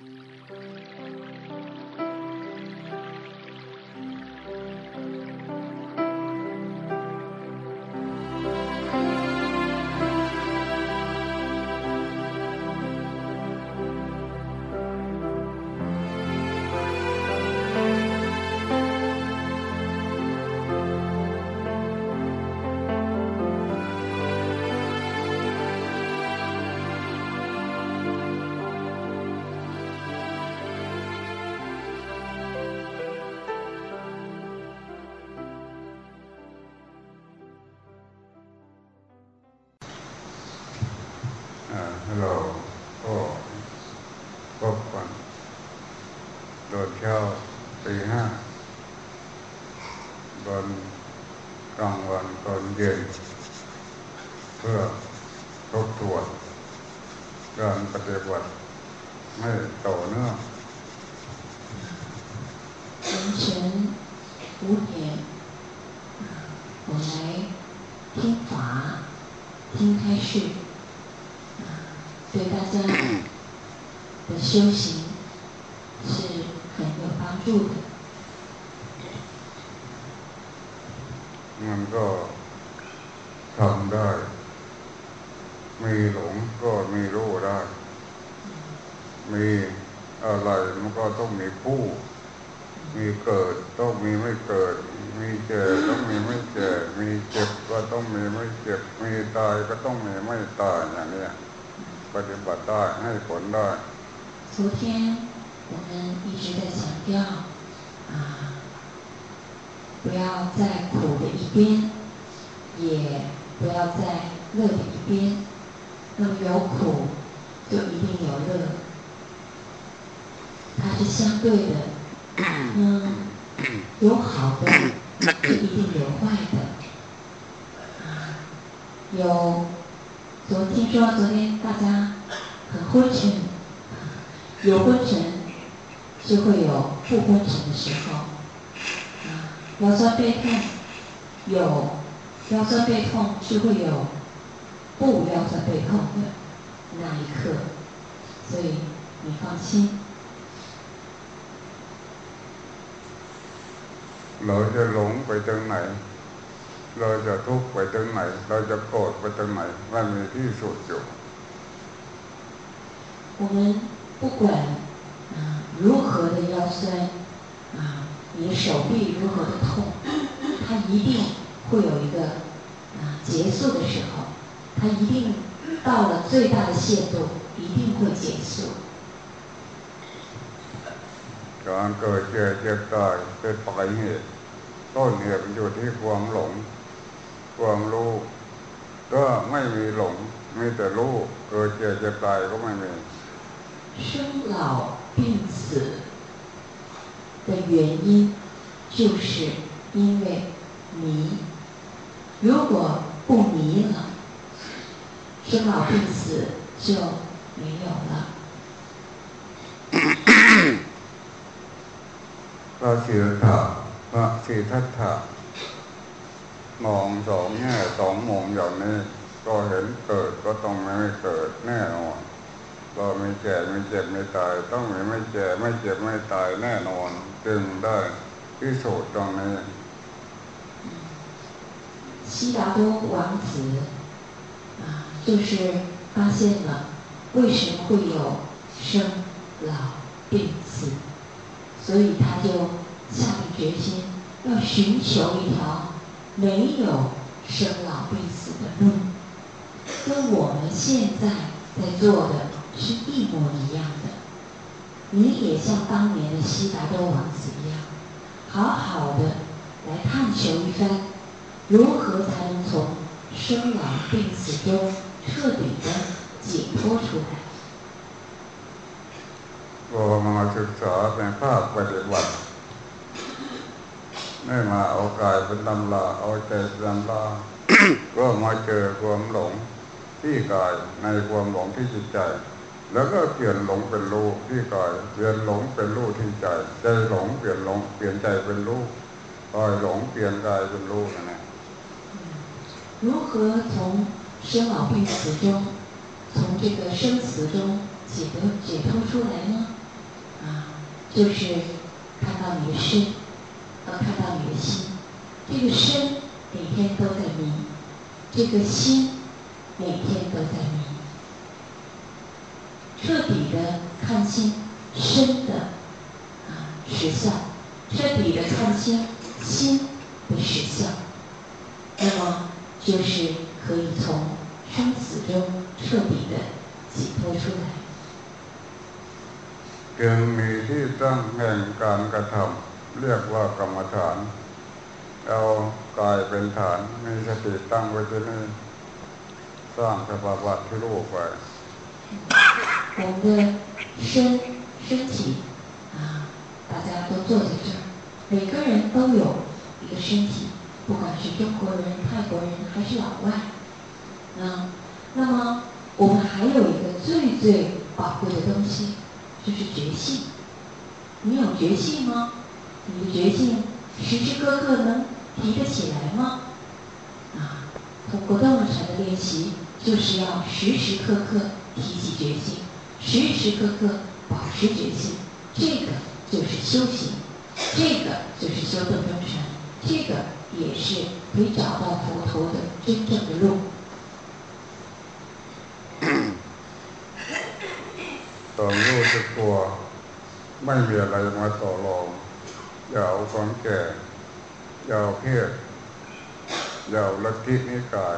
เตอนเช้าตีห้าตอนกลางวันตอนเย็นเพื่อทบทวนการปฏิบัติไม่ต่อเนื่อง凌晨五点，我来听法，听开示。对大家的修行是很有帮助的。 มันก็ทำได้ มีหลงก็มีรู้ได้ มีอะไรมันก็ต้องมีผู้ มีเกิดต้องมีไม่เกิด มีเจ็บต้องมีไม่เจ็บมีเจ็บก็ต้องมีไม่เจ็บ มีตายก็ต้องมีไม่ตายอย่างนี้昨天我们一直在强调啊，不要在苦的一边，也不要在乐的一边。那么有苦就一定有乐，它是相对的。嗯，有好的就一定有坏的。啊，有。昨听说昨天大家很昏沉，有昏沉就会有不昏沉的时候。啊，腰酸背痛有腰酸背痛是会有不腰酸背痛的那一刻，所以你放心。เราจะหลงไปตรงไหนเราจะทุกข์ไปตรงไหนเราจะโกรธไปตรงไหนมันมีที่สุดอยู่我们不管 啊如何的腰酸啊，你手臂如何的痛，它一定会有一个啊结束的时候，它一定到了最大的限度，一定会结束。การเกิดเจ็บเจ็บตายเป็นปลายเหตุต้นเหตุมันอยู่ที่ความหลงความรู้ก็ไม่มีหลงมีแต่รู้เกิดเจ็บเจ็บตายก็ไม่มี生老 病死的原因就是因为迷如果不迷了生老病死就没有了พระสิทธะพระสิทธัตถะมองสองแง่สองมุมอย่างนี้ก็เห็นเกิดก็ต้องไม่เกิดแน่นอน ก็มีแก่มีเจ็บไม่ตาย ต้องมีไม่แก่ไม่เจ็บไม่ตายแน่นอนจึงได้พิสูจน์ตรงนี้悉达多王子啊，就是发现了为什么会有生老病死，所以他就下定决心要寻求一条。没有生老病死的路，跟我们现在在做的 是一模一样的。你也像当年的悉达多王子一样，好好的来探求一番，如何才能从生老病死中彻底的解脱出来。我们ศึกษาเป็นภาคปฏิบัติไม่มาเอากายเป็นตำลาเอาใจเป็นตำลาก็มาเจอความหลงที่กายในความหลงที่จิตใจ แล้วก็เปลี่ยนหลงเป็นรู้ที่กายเปลี่ยนหลงเป็นรู้ที่ใจใจหลงเปลี่ยนหลงเปลี่ยนใจเป็นรู้กายหลงเปลี่ยนกายเป็นรู้นะ如何从生老病死中，从这个生死中解得解脱出来呢？ 就是看到你的身，和看到你的心。这个身每天都在迷，这个心每天都在迷。 彻底的看清身的啊实相，彻底的看清心的实相，那么就是可以从生死中彻底的解脱出来。จึงมีที่ตั้งแห่งการกระทำเรียกว่ากรรมฐานเอากายเป็นฐานมีสติตั้งไว้ที่นี่สร้างสภาวะที่รู้ไป 我们的身身体啊，大家都坐在这儿，每个人都有一个身体，不管是中国人、泰国人还是老外，啊，那么我们还有一个最最宝贵的东西，就是觉性。你有觉性吗？你的觉性时时刻刻能提得起来吗？啊，通过道禅的练习，就是要时时刻刻提起觉性。时时刻刻保持觉性，这个就是修行，这个就是修顿中禅，这个也是可以找到佛陀的真正的路。ต่อรู้สึกตัวไม่มีอะไรมาต่อรองอย่าเอาความแก่อย่าเอาเพศอย่าเอาลัทธินิกาย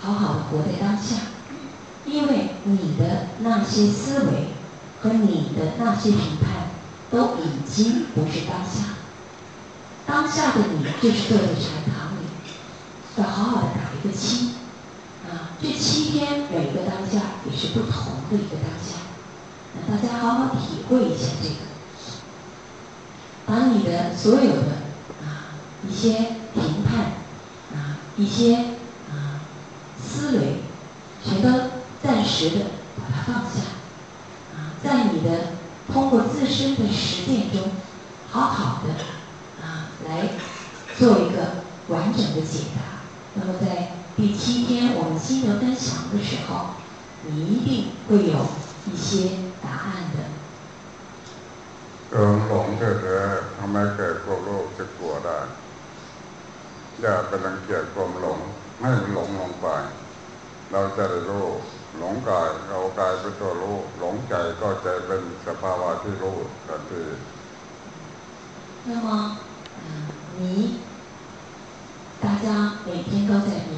好好的活在当下。因为你的那些思维和你的那些评判都已经不是当下，当下的你就是坐在禅堂里，要好好的打一个七，啊，这七天每个当下也是不同的一个当下，那大家好好体会一下这个，把你的所有的啊一些评判啊一些啊思维全都。暂时的把它放下，啊，在你的通过自身的实践中，好好的啊来做一个完整的解答。那么在第七天我们心得分享的时候，你一定会有一些答案的。嗯，หลงเฉยๆทำไมเกิดความโลภจะกลัวได้อย่าไปรังเกียจความหลงให้มันหลงลงไปเราจะได้รู้ หลงกายเรากายเป็นตัวรู้หลงใจก็ใจเป็นสภาวะที่รู้ทันที那么，迷，大家每天都在迷，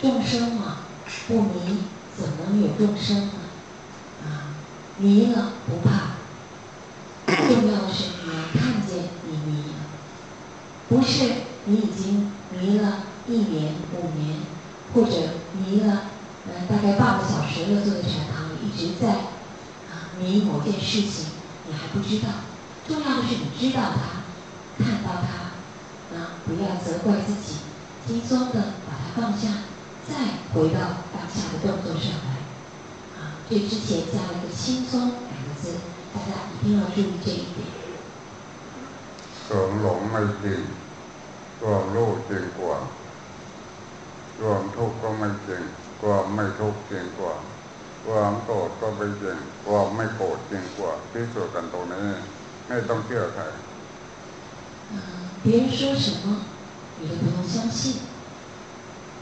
众生嘛，不迷怎能有众生呢？啊，迷了不怕，重要的是你要看见你迷了，不是你已经迷了一年、五年，或者迷了。 嗯，大概半个小时了，坐在禅堂里一直在啊迷某件事情，你还不知道。重要的是你知道它，看到它，啊，不要责怪自己，轻松的把它放下，再回到当下的动作上来。啊，这之前加了一个“轻松”两个字，大家一定要注意这一点。ความหลงไม่จริงความโลภจริงกว่าความทุกข์ก็ไม่จริง ความไม่ทุกข์จริงกว่าความโกรธก็ไม่จริงความไม่โกรธจริงกว่าพิสูจน์กันตรงนี้ไม่ต้องเชื่อใคร别人说什么，你都不用相信，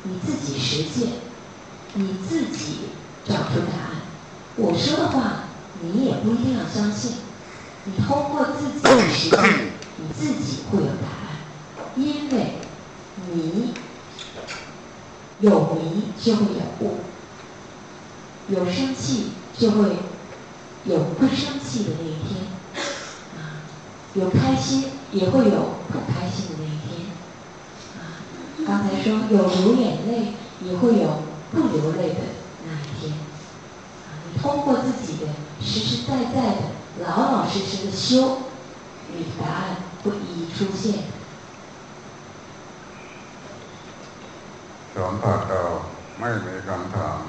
你自己实践，你自己找出答案。我说的话，你也不一定要相信。你通过自己的实践，你自己会有答案，因为你。 有迷就会有悟，有生气就会有不生气的那一天，啊，有开心也会有不开心的那一天，啊，刚才说有流眼泪也会有不流泪的那一天，啊，你通过自己的实实在在的老老实实的修，你的答案会一一出现。 ผัสเราไม่มีคำถาม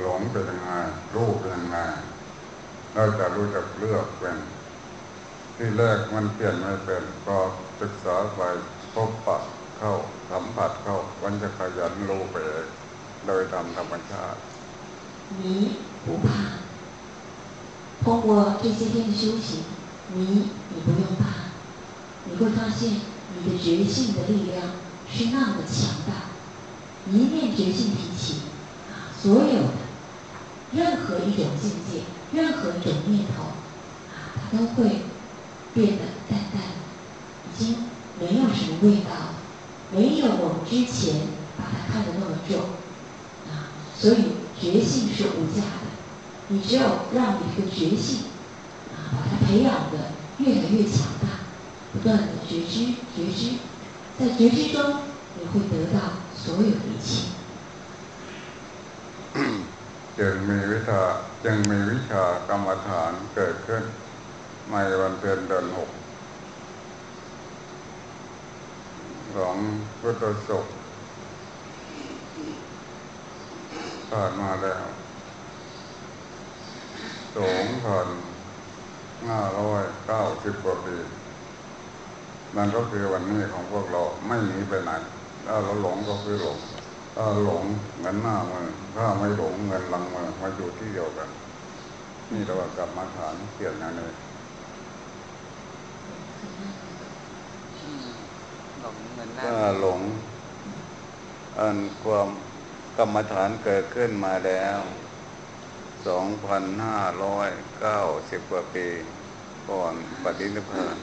หลงเป็นยังไงรู้เป็นยังไงเราจะรู้จักเลือกเป็นที่แรกมันเปลี่ยนไม่เป็นพอศึกษาไปพบปะเข้าสัมผัสเข้ามันจะขยันรู้ไปเองโดยตามธรรมชาติ迷不怕通过这些天的修行，你你不用怕，你会发现你的觉性的力量是那么强大。 一念觉性提起，啊，所有的任何一种境界，任何一种念头，啊，它都会变得淡淡，已经没有什么味道，没有我们之前把它看得那么重，啊，所以觉性是无价的。你只有让你这个觉性啊，把它培养的越来越强大，不断的觉知觉知，在觉知中你会得到所有的一切。จึงมีวิชาจึงมีวิชากรรมฐานเกิดขึ้นในวันเพ็ญเดือนหกของพุทธศกผ่านมาแล้วสองพันห้าร้อยเก้าสิบกว่าปีนั่นก็คือวันนี้ของพวกเราไม่หนีไปไหน ถ้าเราหลงก็คือหลงถ้าหลงเงินหน้ามือถ้าไม่หลงเงินหลังมือมาอยู่ที่เดียวกัน นี่เรากลับมาฐานเปลี่ยนอย่างนี้ถ้าหลง อันความกรรมฐานเกิดขึ้นมาแล้วสองพันห้าร้อยเก้าสิบกว่าปีก่อนปฏินิพพาน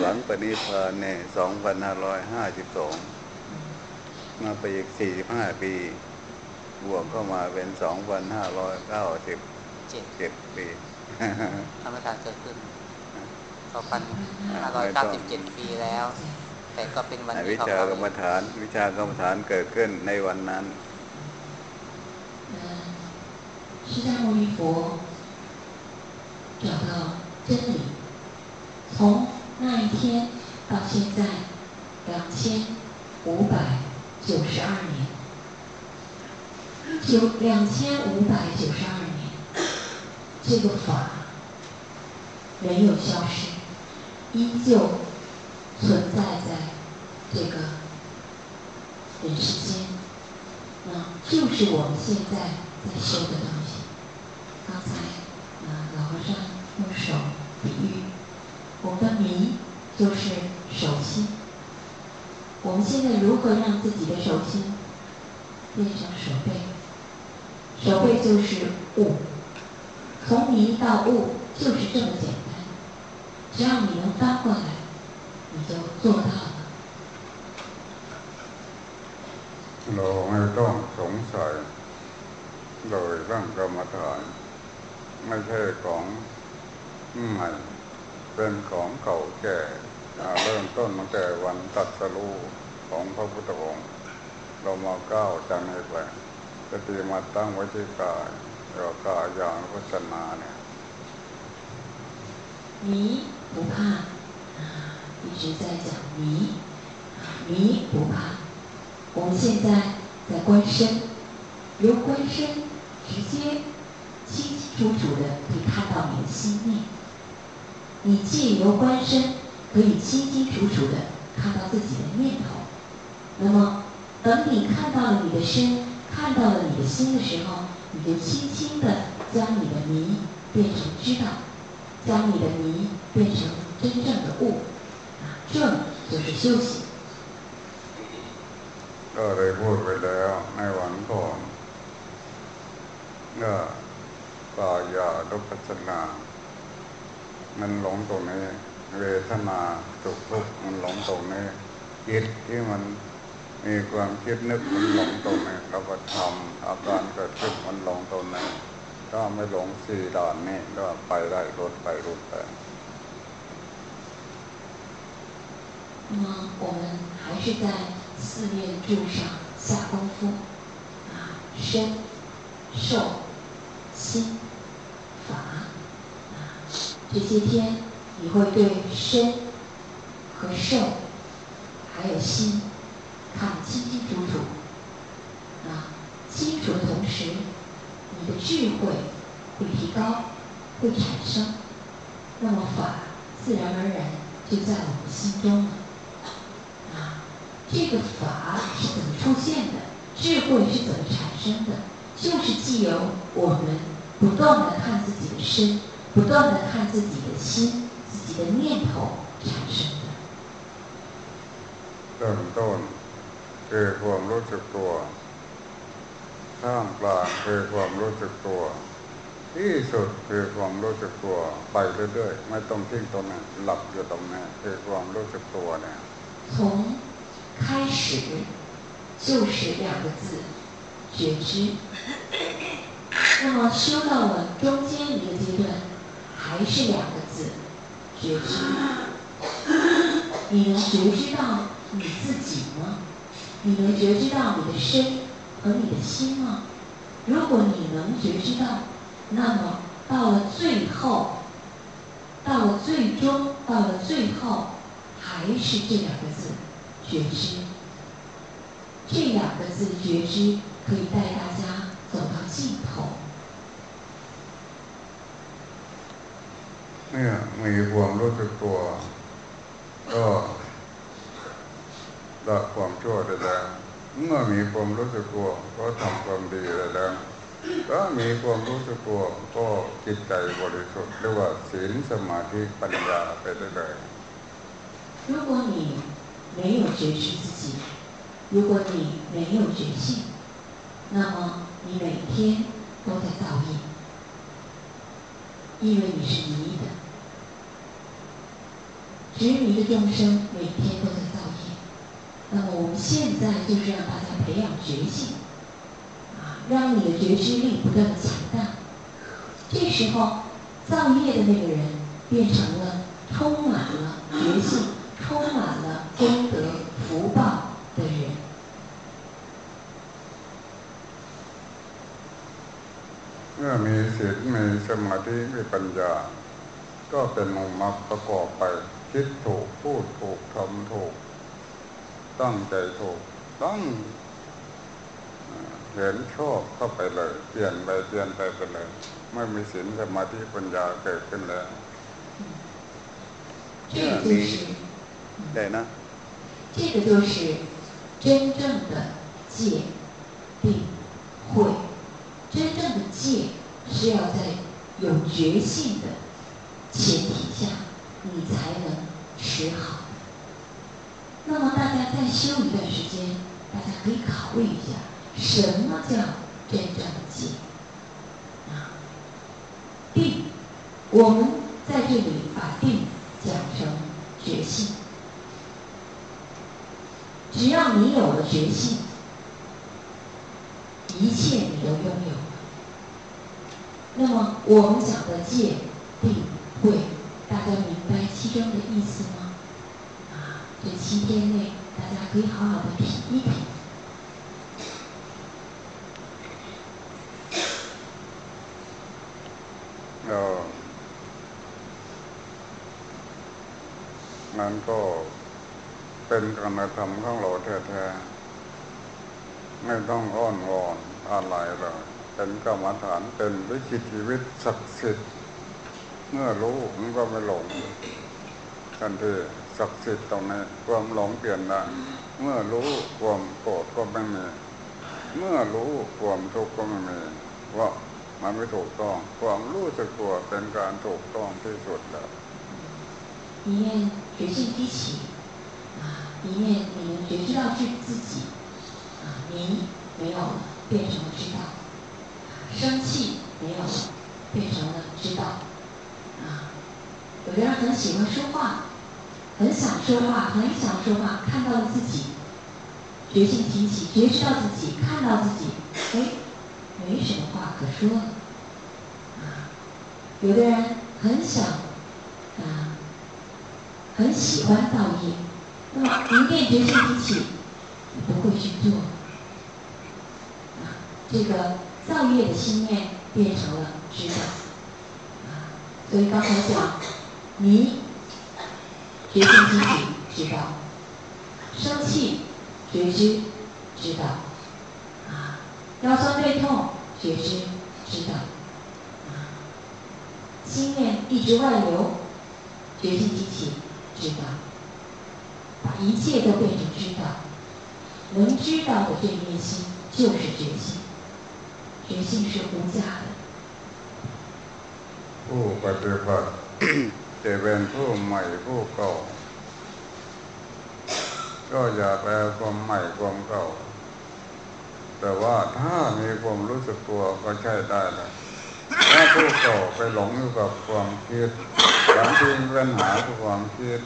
หลังปฏินิพพานเนี่ยสองพันห้าร้อยห้าสิบสอง มาไปอีกสี่สิบห้าปี บวกก็มาเป็นสองพันห้าร้อยเก้าสิบเจ็ดปีธรรมชาติเกิดขึ้นสองพันห้าร้อยเก้าสิบเจ็ดปีแล้ว แต่ก็เป็นวันวิชากรรมฐาน วิชากรรมฐานเกิดขึ้นในวันนั้น释迦牟尼佛找到真理，从那一天到现在两千五百 九十二年，九两千五百九十二年，这个法没有消失，依旧存在在这个人世间，那就是我们现在在修的东西。刚才，呃，老和尚用手比喻，我们的迷就是手心。我们现在如何让自己的手心变成手背？手背就是悟，从迷到悟就是这么简单。只要你能翻过来，你就做到了。เราไม่ต้องสงสัยเลยร่างกรรมฐานไม่ใช่ของใหม่เป็นของเก่าแก่ เริ่มต้นตั้งแต่วันตัดสรู้ของพระพุทธองค์เรามาก้าวจากนี้ไปสติมาตั้งไว้ที่กายเรากายอย่างพัฒนาเนี่ย迷不怕一直在讲迷迷不怕我们现在在观身由观身直接清清楚楚的可以看到你的心念，你借由观身 可以清清楚楚的看到自己的念头。那么，等你看到了你的身，看到了你的心的时候，你就轻轻的将你的迷变成知道，将你的迷变成真正的悟，啊，这就是修行。ก็ได้พูดไปแล้วในวันก่อนก็กายาดุปัสนา มันหลงตรงนี้ เวทนาสุขทุกข์มันหลงตรงนี้จิตที่มันมีความคิดนึกมันหลงตรงนี้เราก็ทำอาการเกิดขึ้นมันหลงตรงนี้ก็ไม่หลงสี่ด่านนี้ก็ไปได้รถไปรถไป那么我们还是在四念住上下功夫啊，身、受、心。法啊， 这些天 你会对身和受还有心看得清清楚楚。啊，清楚的同时，你的智慧会提高，会产生，那么法自然而然就在我们心中了。啊，这个法是怎么出现的？智慧是怎么产生的？就是既由我们不断的看自己的身，不断的看自己的心，自己的念头产生的。เริ่มต้นคือความรู้สึกตัวท่ามกลางคือความรู้สึกตัว ที่สุดคือความรู้สึกตัว ไปเรื่อยๆไม่ต้องทิ้งตรงนั้นหลับอยู่ตรงนั้นคือความรู้สึกตัวเนี่ย从开始就是两个字觉知。那么修到了中间一个阶段，还是两个字 觉知。你能觉知到你自己吗？你能觉知到你的身和你的心吗？如果你能觉知到，那么到了最后，到了最终，到了最后，还是这两个字觉知。这两个字觉知可以带大家走到尽头。 เนี่ยมีความรู้สึกตัว ก็ละความชั่วได้แล้วเมื่อมีความรู้สึกตัวก็ทำความดีได้แล้วถ้ามีความรู้สึกตัวก็จิตใจบริสุทธิ์เรียกว่าศีลสมาธิปัญญาไปได้เลย如果你没有觉知自己，如果你没有觉性，那么你每天都在造业，因为你是迷的。 执迷的众生每天都在造业，那么我们现在就是让大家培养觉性，啊，让你的觉知力不断的强大。这时候造业的那个人变成了充满了觉性、充满了功德福报的人。เมื่อมีศีลมีสมาธิมีปัญญาก็เป็นองค์มรรคประกอบไป คิดถูกพูดถูกทำถูก ตั้งใจถูกตั้งเห็นชอบเข้าไปเลย เปลี่ยนไปเปลี่ยนไปไปเลยไม่มีศีลสมาธิปัญญาเกิดขึ้นแล้วเนี่ยมีได้นะ这个就是真正的戒定慧真正的戒是要在有觉性的前提下 你才能持好。那么大家再修一段时间，大家可以考虑一下，什么叫真正的戒？啊，定，我们在这里把定讲成觉性。只要你有了觉性，一切你都拥有了。那么我们讲的戒、定、慧。大家明其中的意思吗？啊，这七天内大家可以好好的品一品。哦，นั่นก็เป็นการกระทำของเราแท้ๆไม่ต้องอ้อนวอนอะไรเลยเป็นกรรมฐานเป็นวิจิตชีวิตศักดิ์สิทธิ์เมื่อรู้มันก็ไม่หลง กันที่ศักดิ์สิทธิ์ตรงนี้ความหลงเปลี่ยนได้เมื่อรู้ความโกรธก็ไม่มีเมื่อรู้ความทุกข์ก็ไม่มีว่ามันไม่ถูกต้องความรู้สึกตัวเป็นการถูกต้องที่สุดแล้ว一面觉性提起啊，一面你能觉知到是自己啊，迷没有了，变成了知道；生气没有了，变成了知道。啊，有的人很喜欢说话， 很想说话，很想说话，看到了自己，觉性提起，觉知到自己，看到自己，哎，没什么话可说。啊，有的人很想，啊，很喜欢造业，那么一念觉性提起，不会去做。啊，这个造业的心念变成了知道。所以刚才讲，你决定自己知道，生气觉知知道，啊，腰酸背痛觉知知道，啊，心念一直外流，决心激起知道，把一切都变成知道，能知道的这一念心就是决心，决心是无价的。哦，拜拜拜。 จะเป็นผู้ใหม่ผู้เก่า ก็อย่าไปความใหม่ความเก่า แต่ว่าถ้ามีความรู้สึกตัวก็ใช่ได้แล้วถ้าผู้เก่าไปหลงอยู่กับความคิดบางทีมีปัญหาความคิด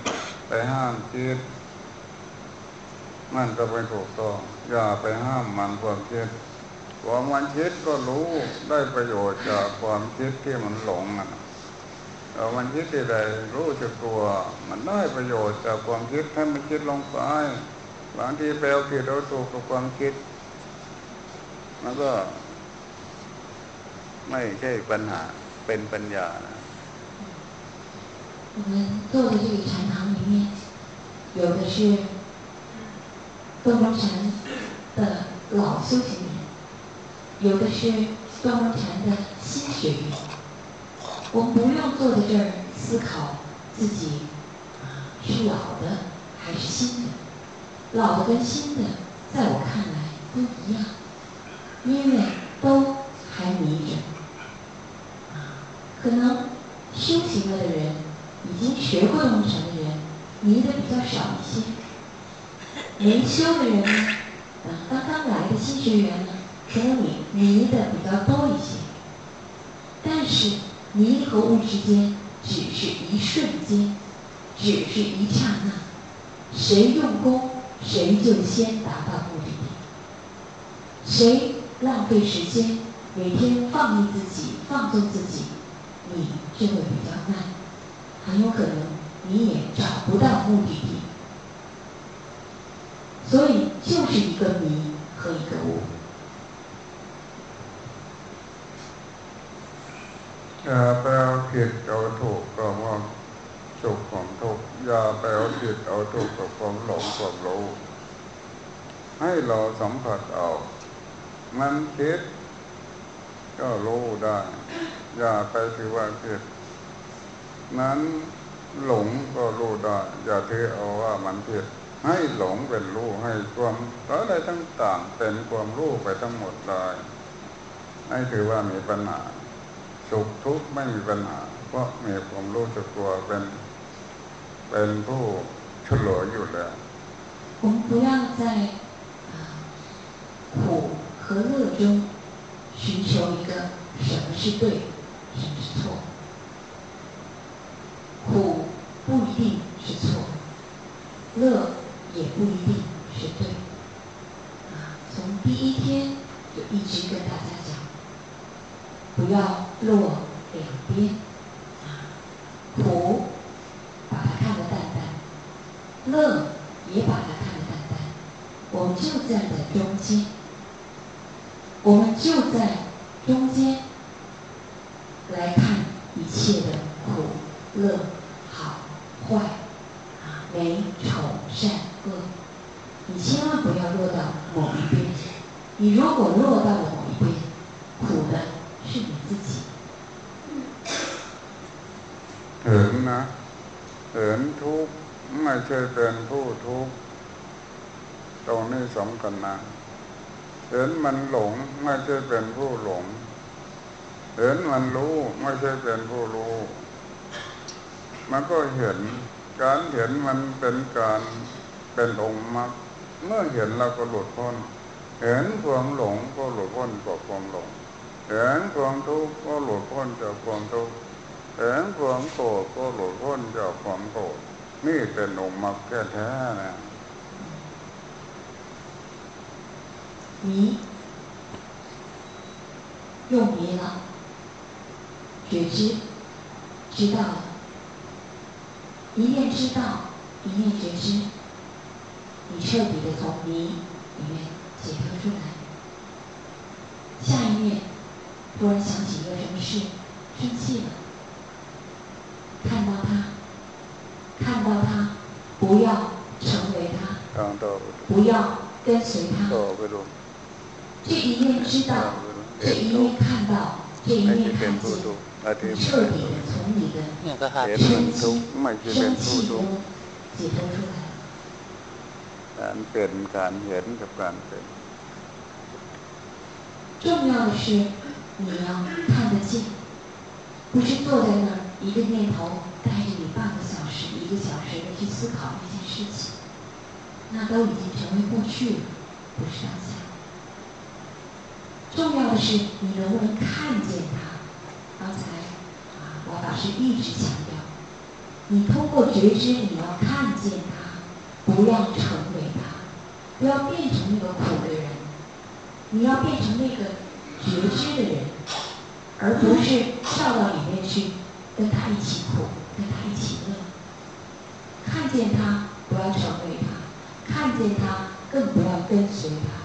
ไปห้ามคิดมันก็ไม่ถูกต้องอย่าไปห้ามมันความคิดความมันคิดก็รู้ได้ประโยชน์จากความคิดที่มันหลงอะ มันคิดที่ใดรู้จักตัว มันได้ประโยชน์จากความคิดให้มันคิดลงไปบางทีไปเอาผิดเอาถูกกับความคิดมันก็ ไม่ใช่ปัญหาเป็นปัญญานะ我们坐的这个禅堂里面，有的是东方禅的老修行人，有的是东方禅的新学员。 我们不用坐在这儿思考自己是老的还是新的，老的跟新的在我看来都一样，因为都还迷着。可能修行了的人，已经学过东禅的人，迷的比较少一些。没修的人呢，啊，刚刚来的新学员呢，可能迷迷的比较多一些。但是。迷和悟之间只是一瞬间，只是一刹那，谁用功，谁就先达到目的地。谁浪费时间，每天放逸自己、放纵自己，你就会比较慢，很有可能你也找不到目的地。所以，就是一个迷和一个悟。 อย่าไปเอาผิดเอาถูกกับความสุขของทุกข์อย่าไปเอาผิดเอาถูกกับความหลงความรู้ให้เราสัมผัสเอา มันคิด ก็รู้ได้ อย่าไปถือว่าผิดนั้นหลงก็รู้ได้อย่าถือเอาว่ามันผิดให้หลงเป็นรู้ให้ความอะไรทั้งต่างเป็นความรู้ไปทั้งหมดเลยให้ถือว่ามีปัญหา สุขทุกข์ไม่มีปัญหาเพราะมีความรู้จักตัวเป็นเป็นผู้เฉลยอยู่แล้ว我们不要在啊苦和乐中寻求一个什么是对，什么是错。苦不一定是错，乐 落两边，啊，苦把它看得淡淡，乐也把它看得淡淡，我们就站在中间，我们就在中间来看一切的苦、乐、好、坏，啊，美、丑、善、恶，你千万不要落到某一边，你如果落到了 ช่เป็นผู้ทุกข์ตรงนี้สำคัญนะเห็นมันหลงไม่ใช่เป็นผู้หลง เห็นมันรู้ไม่ใช่เป็นผู้รู้ มันก็เห็นการเห็นมันเป็นการเป็นองค์มรรคเมื่อเห็นเราก็หลุดพ้น เห็นความหลงก็หลุดพ้นกับความหลง เห็นความทุกข์ก็หลุดพ้นจากความทุกข์ เห็นความโกรธก็หลุดพ้นจากความโกรธ นี่เป็นองค์มรรคแท้ๆนะ迷用迷了，觉知知道了，一念知道，一念觉知，你彻底的从迷里面解脱出来。下一念突然想起一个什么事，生气了， 不要跟随他。 ต่อไปดู 这一面知 ต่อ 道， ไปดู 这 เห็น 一 ทุก 面看到，这一 ไม่ใช่ 面 เป็น 看 ผู้ 见 ทุ，กข์อาทิตย์ 彻底的从你的 เนี่ยก็ครับ เห็นมันทุกข์ไม่ใช่เป็น 生 ผู้ 气 ทุกข์ 中解脱出来。 การเป็นการเห็นกับการเป็น 重要的是你要看得见，不是坐在那儿一个念头带着你半个小时、一个小时的去思考一件事情， 那都已经成为过去了，不是当下。重要的是你能不能看见它。刚才啊，王老师一直强调，你通过觉知，你要看见它，不要成为它，不要变成那个苦的人。你要变成那个觉知的人，而不是跳到里面去跟他一起苦，跟他一起乐。看见他，不要成为他；看见他，更不要跟随他。